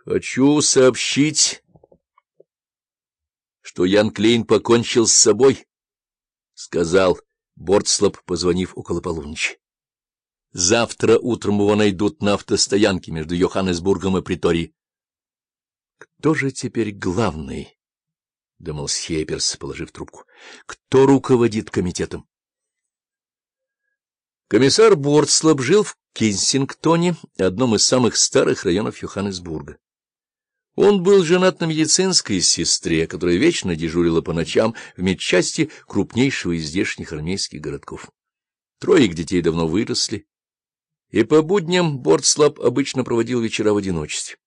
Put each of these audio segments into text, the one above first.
— Хочу сообщить, что Ян Клейн покончил с собой, — сказал Бортслоп, позвонив около полуночи. — Завтра утром его найдут на автостоянке между Йоханнесбургом и Приторией. — Кто же теперь главный? — думал Схейперс, положив трубку. — Кто руководит комитетом? Комиссар Бортслоп жил в Кенсингтоне, одном из самых старых районов Йоханнесбурга. Он был женат на медицинской сестре, которая вечно дежурила по ночам в медчасти крупнейшего из здешних армейских городков. Трое их детей давно выросли, и по будням Бортслап обычно проводил вечера в одиночестве.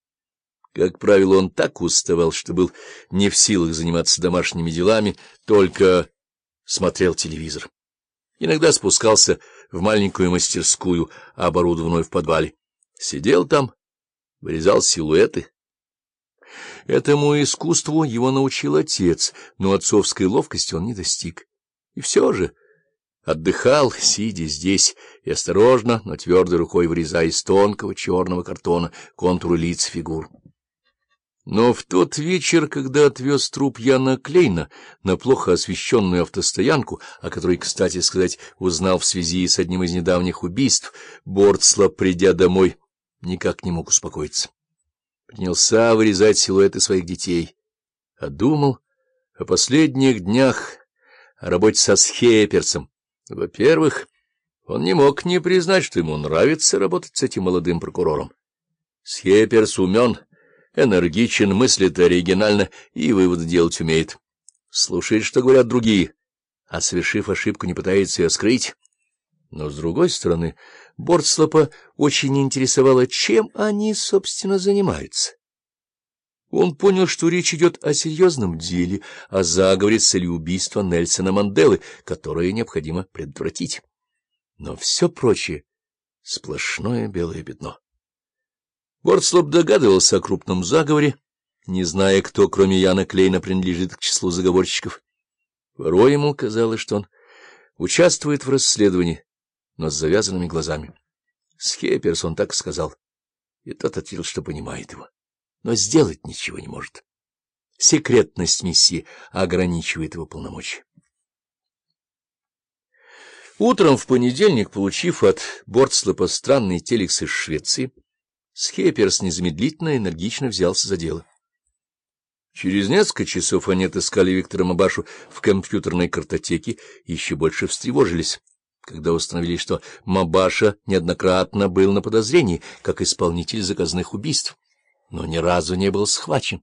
Как правило, он так уставал, что был не в силах заниматься домашними делами, только смотрел телевизор. Иногда спускался в маленькую мастерскую, оборудованную в подвале. Сидел там, вырезал силуэты. Этому искусству его научил отец, но отцовской ловкости он не достиг. И все же отдыхал, сидя здесь, и осторожно, но твердой рукой вырезая из тонкого черного картона контуры лиц фигур. Но в тот вечер, когда отвез труп Яна Клейна на плохо освещенную автостоянку, о которой, кстати сказать, узнал в связи с одним из недавних убийств, Бортсла, придя домой, никак не мог успокоиться. Принялся вырезать силуэты своих детей, а думал о последних днях, о работе со Схеперсом. Во-первых, он не мог не признать, что ему нравится работать с этим молодым прокурором. Схеперс умен — энергичен, мыслит оригинально и выводы делать умеет. Слушает, что говорят другие, а, совершив ошибку, не пытается ее скрыть. Но, с другой стороны, Бортслопа очень интересовало, чем они, собственно, занимаются. Он понял, что речь идет о серьезном деле, о заговоре с целью убийства Нельсона Манделы, которое необходимо предотвратить. Но все прочее — сплошное белое пятно. Бортслоп догадывался о крупном заговоре, не зная, кто, кроме Яна Клейна, принадлежит к числу заговорщиков. Порой ему казалось, что он участвует в расследовании, но с завязанными глазами. Схеперс он так сказал, и тот ответил, что понимает его, но сделать ничего не может. Секретность миссии ограничивает его полномочия. Утром в понедельник, получив от Бортслопа странный телекс из Швеции, Схеперс незамедлительно и энергично взялся за дело. Через несколько часов они отыскали Виктора Мабашу в компьютерной картотеке и еще больше встревожились, когда установили, что Мабаша неоднократно был на подозрении как исполнитель заказных убийств, но ни разу не был схвачен.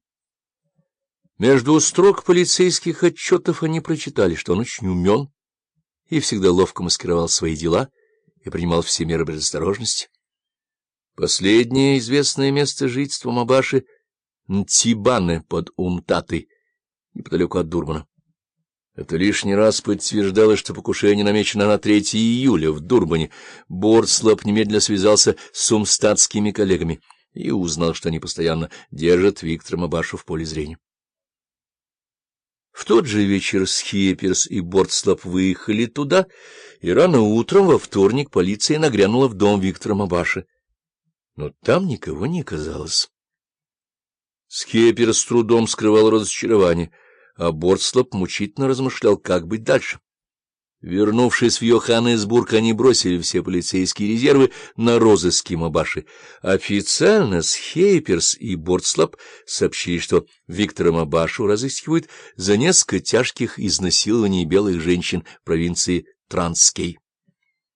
Между строк полицейских отчетов они прочитали, что он очень умен и всегда ловко маскировал свои дела и принимал все меры предосторожности. Последнее известное место жительства Мабаши — Нтибане под Умтатой, неподалеку от Дурмана. Это лишний раз подтверждало, что покушение намечено на 3 июля в Дурбане. Бордслап немедленно связался с умстатскими коллегами и узнал, что они постоянно держат Виктора Мабашу в поле зрения. В тот же вечер Схиперс и Бордслап выехали туда, и рано утром во вторник полиция нагрянула в дом Виктора Мабаши но там никого не оказалось. Скепер с трудом скрывал разочарование, а Бортслоп мучительно размышлял, как быть дальше. Вернувшись в Йоханнесбург, они бросили все полицейские резервы на розыски Мабаши. Официально Схейперс и Бортслоп сообщили, что Виктора Мабашу разыскивают за несколько тяжких изнасилований белых женщин в провинции Транскей.